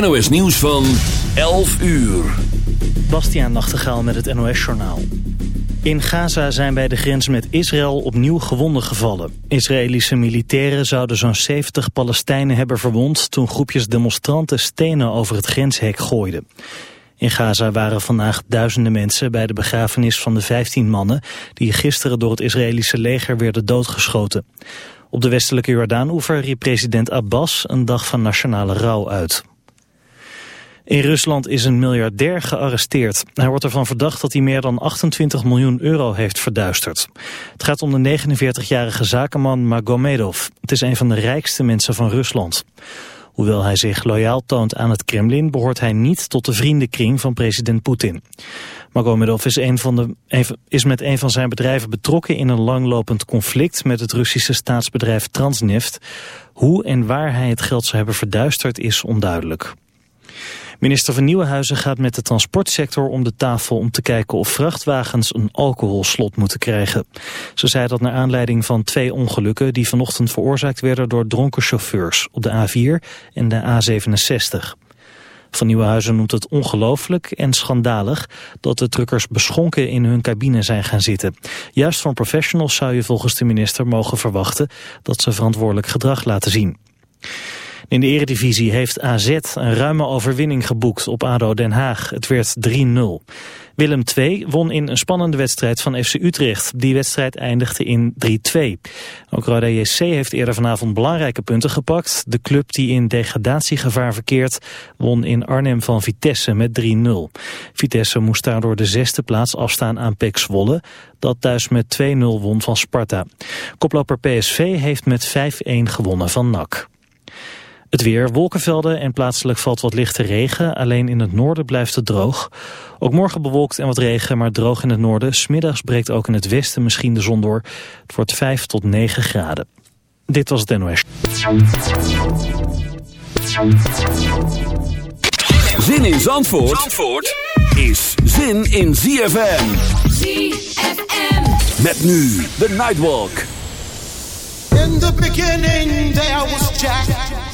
NOS Nieuws van 11 uur. Bastiaan Nachtegaal met het NOS-journaal. In Gaza zijn bij de grens met Israël opnieuw gewonden gevallen. Israëlische militairen zouden zo'n 70 Palestijnen hebben verwond... toen groepjes demonstranten stenen over het grenshek gooiden. In Gaza waren vandaag duizenden mensen bij de begrafenis van de 15 mannen... die gisteren door het Israëlische leger werden doodgeschoten. Op de westelijke Jordaan-oever riep president Abbas een dag van nationale rouw uit. In Rusland is een miljardair gearresteerd. Hij wordt ervan verdacht dat hij meer dan 28 miljoen euro heeft verduisterd. Het gaat om de 49-jarige zakenman Magomedov. Het is een van de rijkste mensen van Rusland. Hoewel hij zich loyaal toont aan het Kremlin... behoort hij niet tot de vriendenkring van president Poetin. Magomedov is, van de, is met een van zijn bedrijven betrokken... in een langlopend conflict met het Russische staatsbedrijf Transneft. Hoe en waar hij het geld zou hebben verduisterd is onduidelijk. Minister van Nieuwenhuizen gaat met de transportsector om de tafel om te kijken of vrachtwagens een alcoholslot moeten krijgen. Ze zei dat naar aanleiding van twee ongelukken die vanochtend veroorzaakt werden door dronken chauffeurs op de A4 en de A67. Van Nieuwenhuizen noemt het ongelooflijk en schandalig dat de truckers beschonken in hun cabine zijn gaan zitten. Juist van professionals zou je volgens de minister mogen verwachten dat ze verantwoordelijk gedrag laten zien. In de eredivisie heeft AZ een ruime overwinning geboekt op ADO Den Haag. Het werd 3-0. Willem II won in een spannende wedstrijd van FC Utrecht. Die wedstrijd eindigde in 3-2. Ook Roda JC heeft eerder vanavond belangrijke punten gepakt. De club die in degradatiegevaar verkeert won in Arnhem van Vitesse met 3-0. Vitesse moest daardoor de zesde plaats afstaan aan PEC Zwolle. Dat thuis met 2-0 won van Sparta. Koploper PSV heeft met 5-1 gewonnen van NAC. Het weer, wolkenvelden en plaatselijk valt wat lichte regen. Alleen in het noorden blijft het droog. Ook morgen bewolkt en wat regen, maar droog in het noorden. Smiddags breekt ook in het westen misschien de zon door. Het wordt 5 tot 9 graden. Dit was het NOS. Zin in Zandvoort, Zandvoort is zin in ZFM. ZFM. Met nu de Nightwalk. In the beginning there was Jack.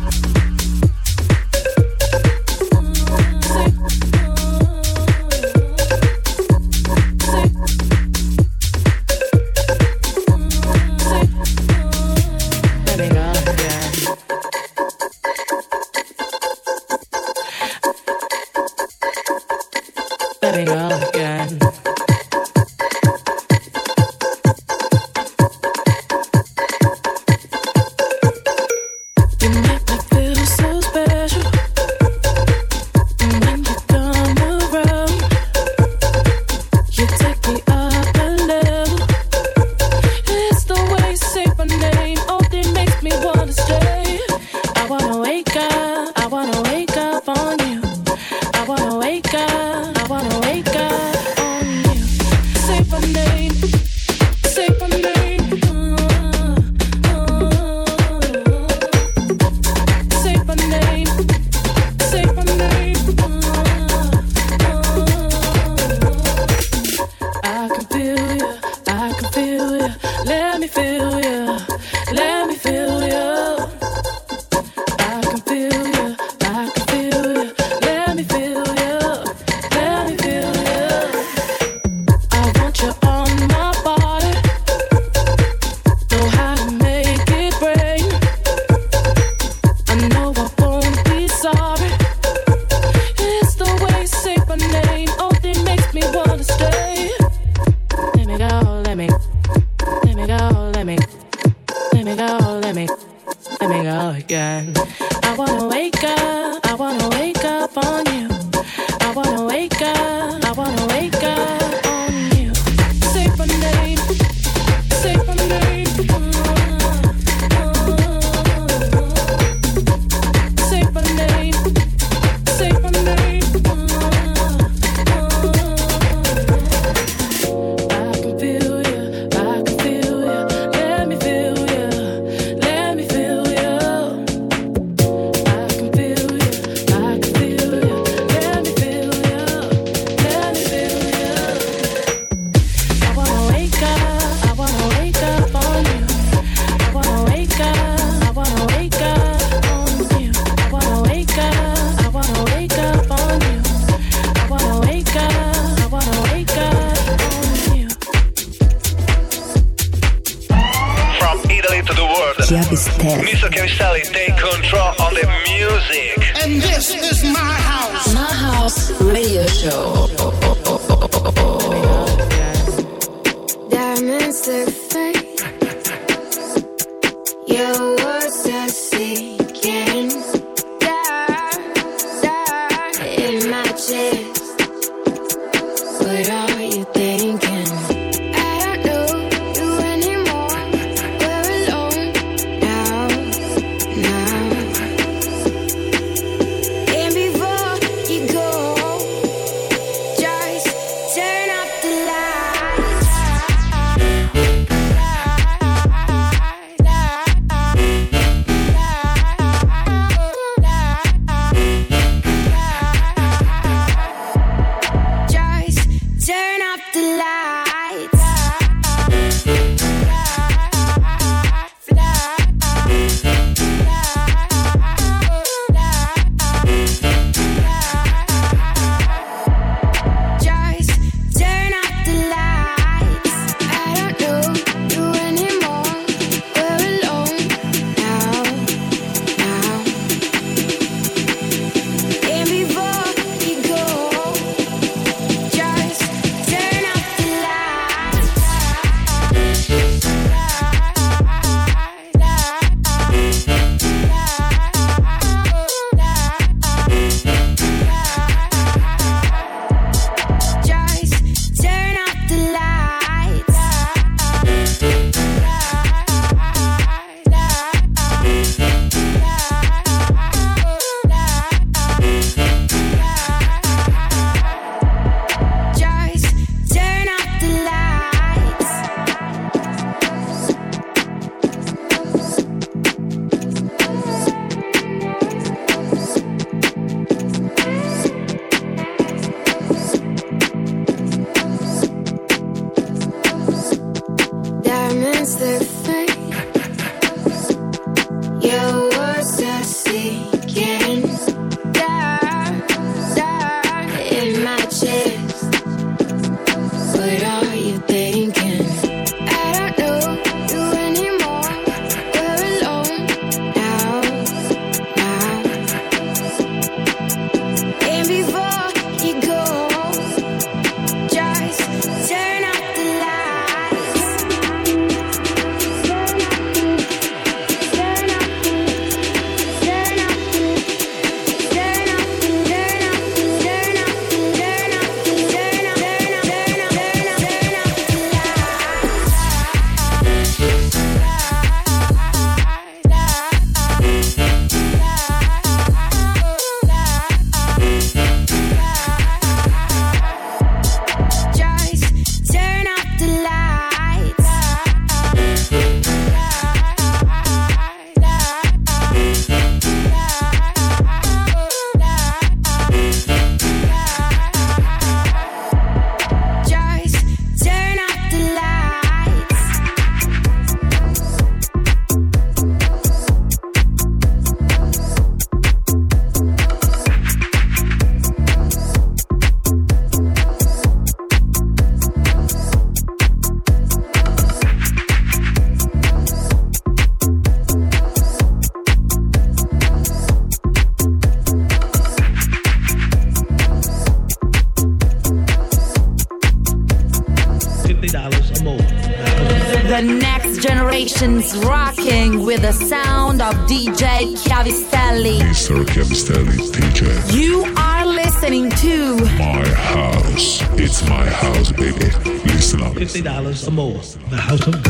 $60 or more. The House of God.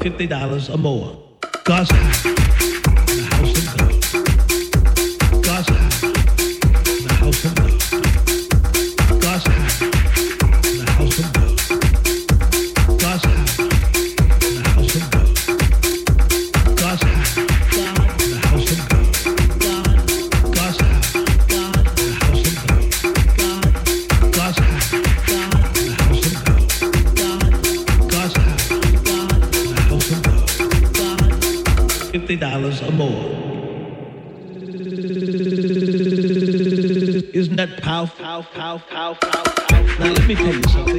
$50 or more. God's house. Now let me tell you something.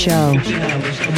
Show.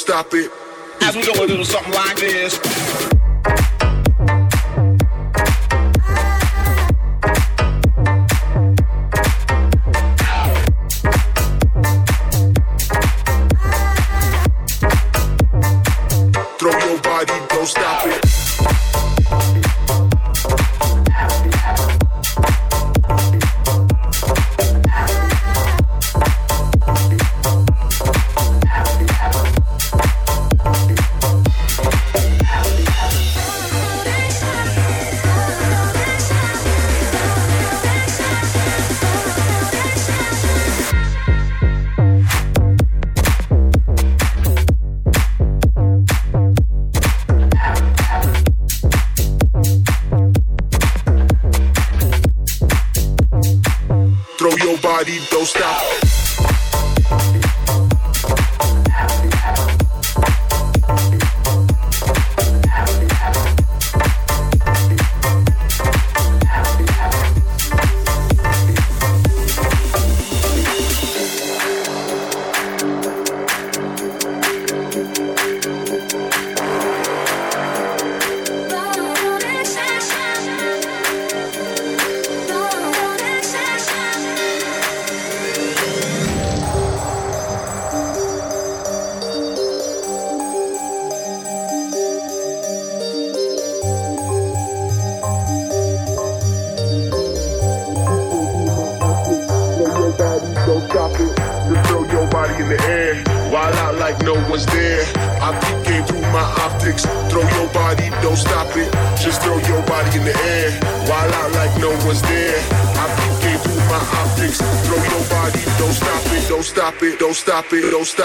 stop it.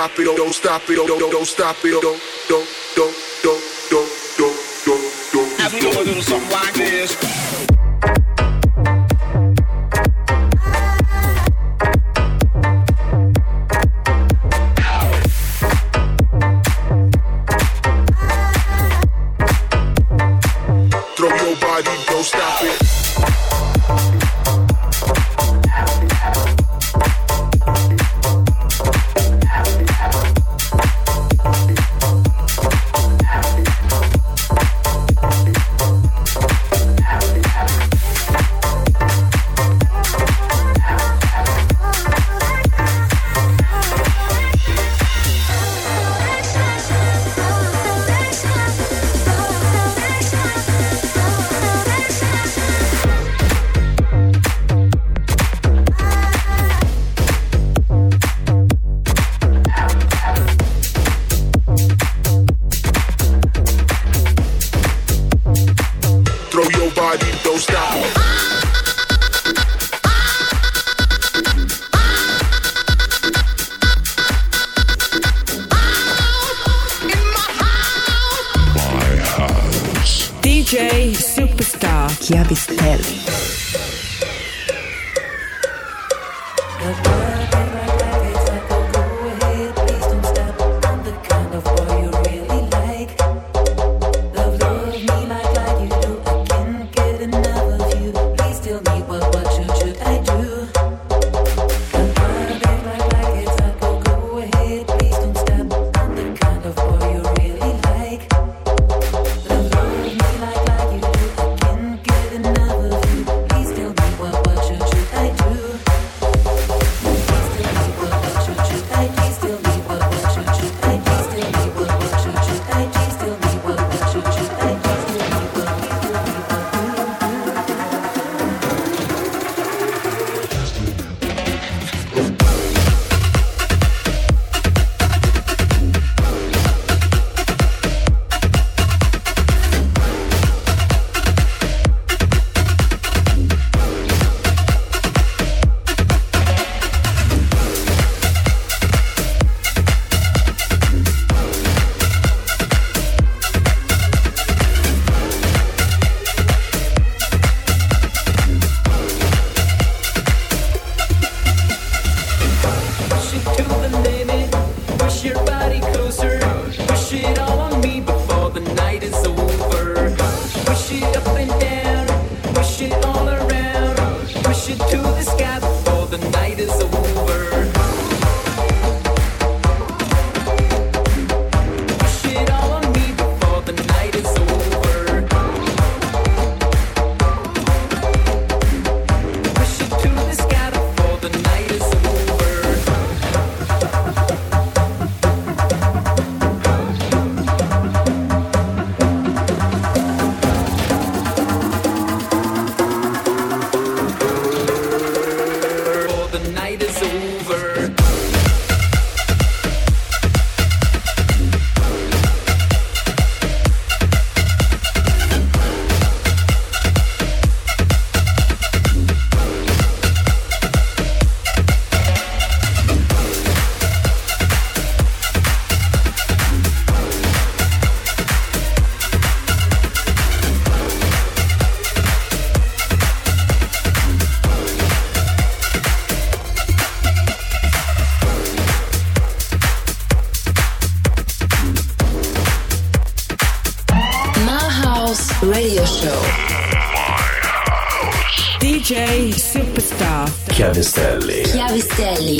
stop it, oh, don't stop it, oh, don't, don't stop it, oh, don't, don't, don't, don't, don't, don't, don't, don't. Now we do a little something like this. Chiavestelli. Chiavestelli.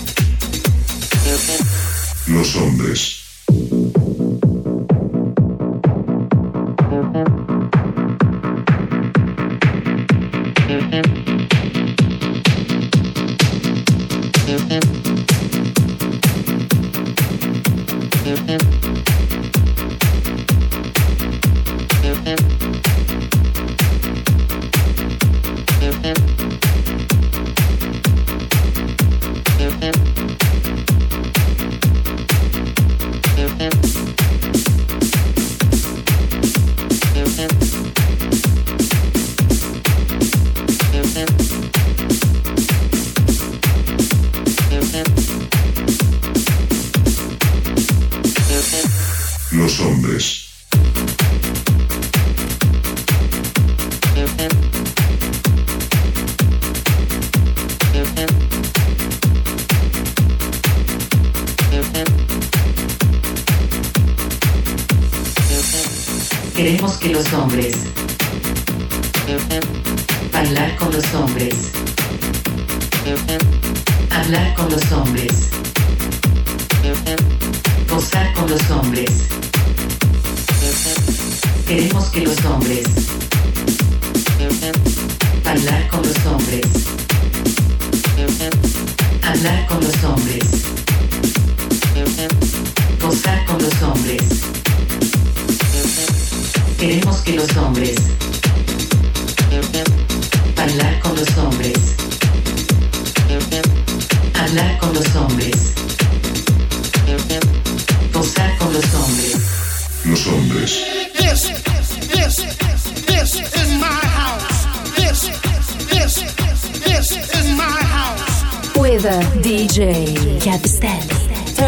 Los Hombres. Queremos que los hombres. Bailar con los hombres. Hablar con los hombres. Gozar con los hombres. Queremos que los hombres. Bailar con los hombres. Hablar con los hombres. Gozar con los hombres. Queremos que los hombres. Bailar con los hombres. Hablar con los hombres. Gozar con los hombres. Los hombres. This, this, this is my house. This, this, this is my house. With a DJ Chiavistelli.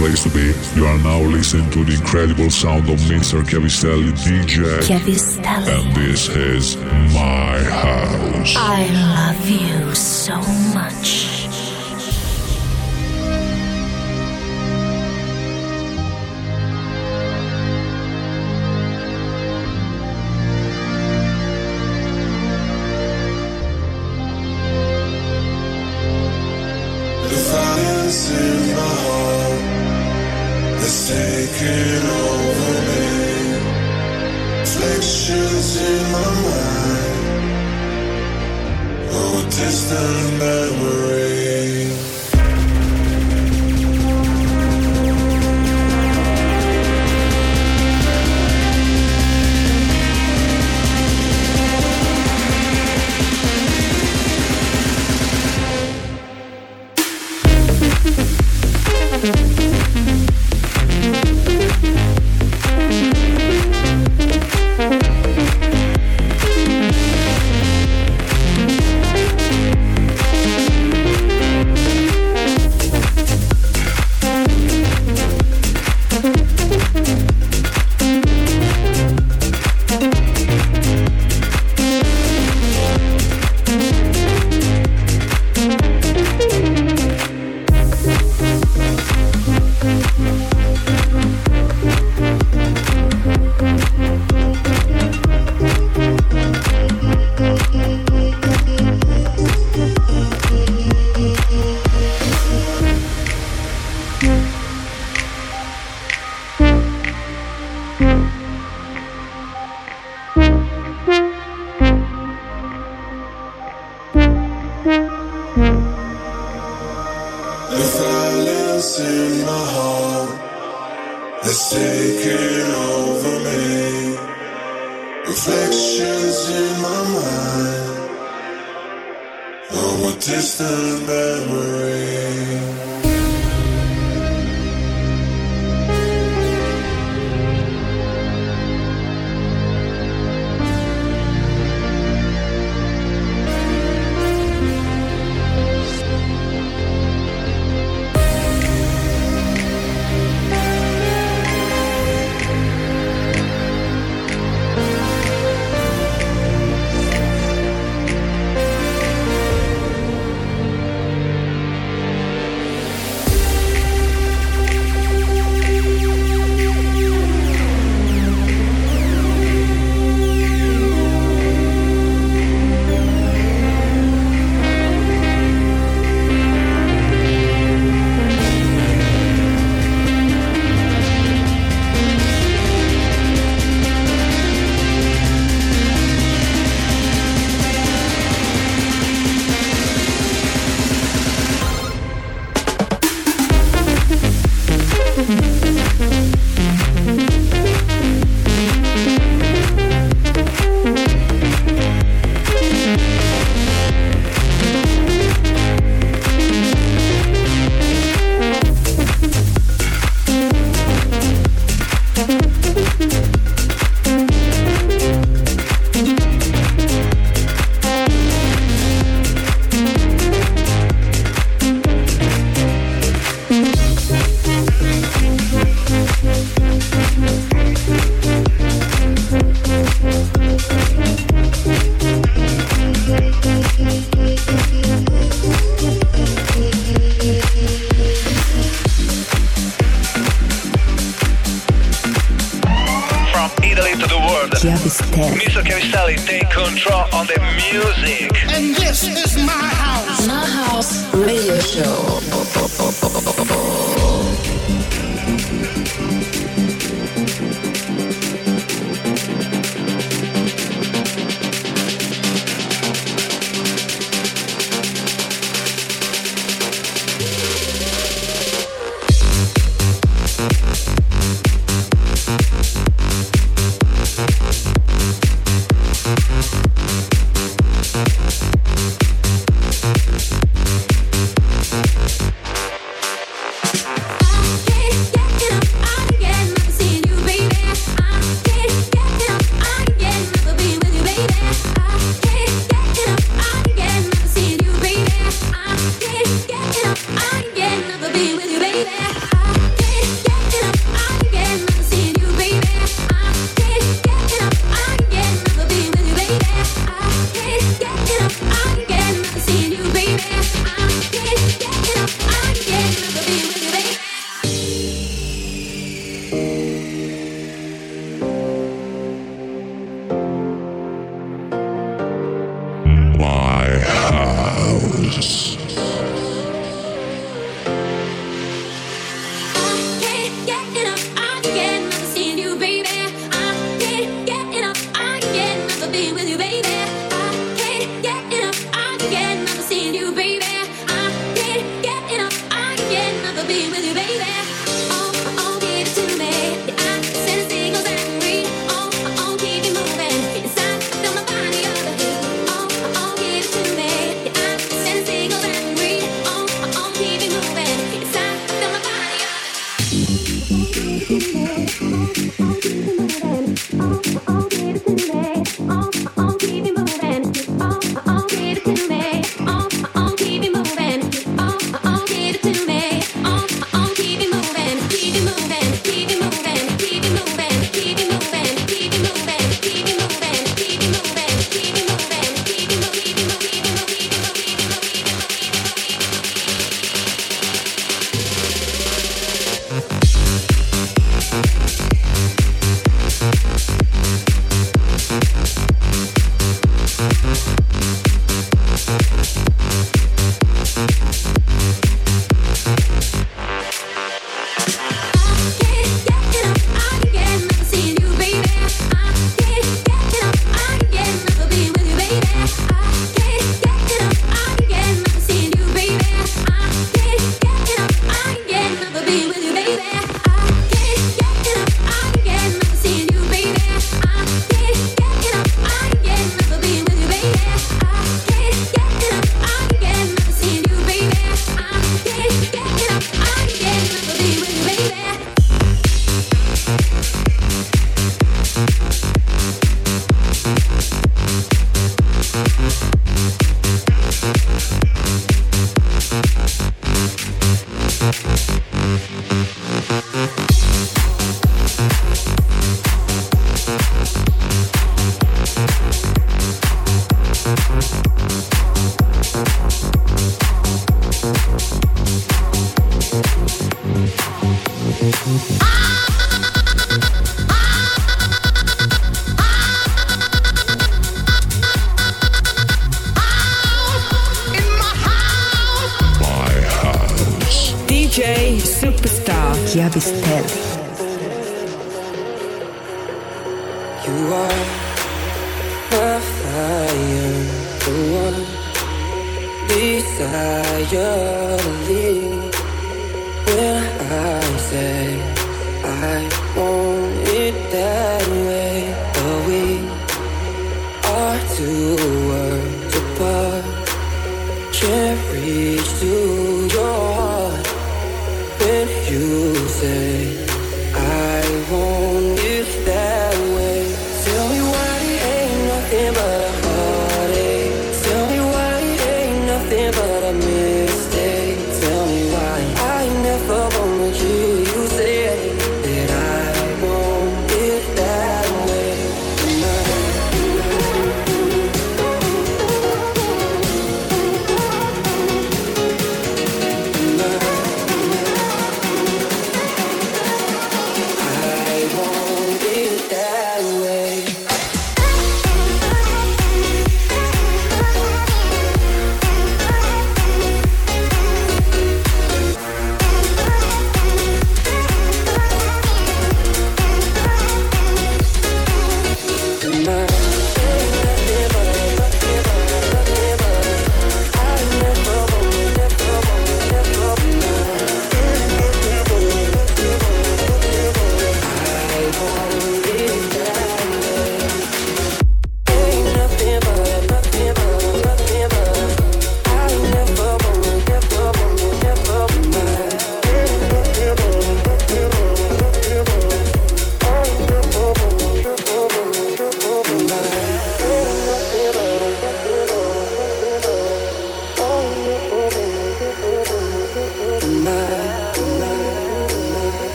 Listen to be. You are now listening to the incredible sound of Mr. Chiavistelli DJ. Chiavistelli. And this is my house. I love you so much. Taken over me. Reflections in my mind. Oh, distant memory.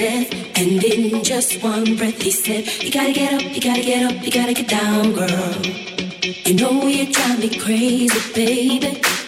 and in just one breath, he said, You gotta get up, you gotta get up, you gotta get down, girl. You know you drive me crazy, baby.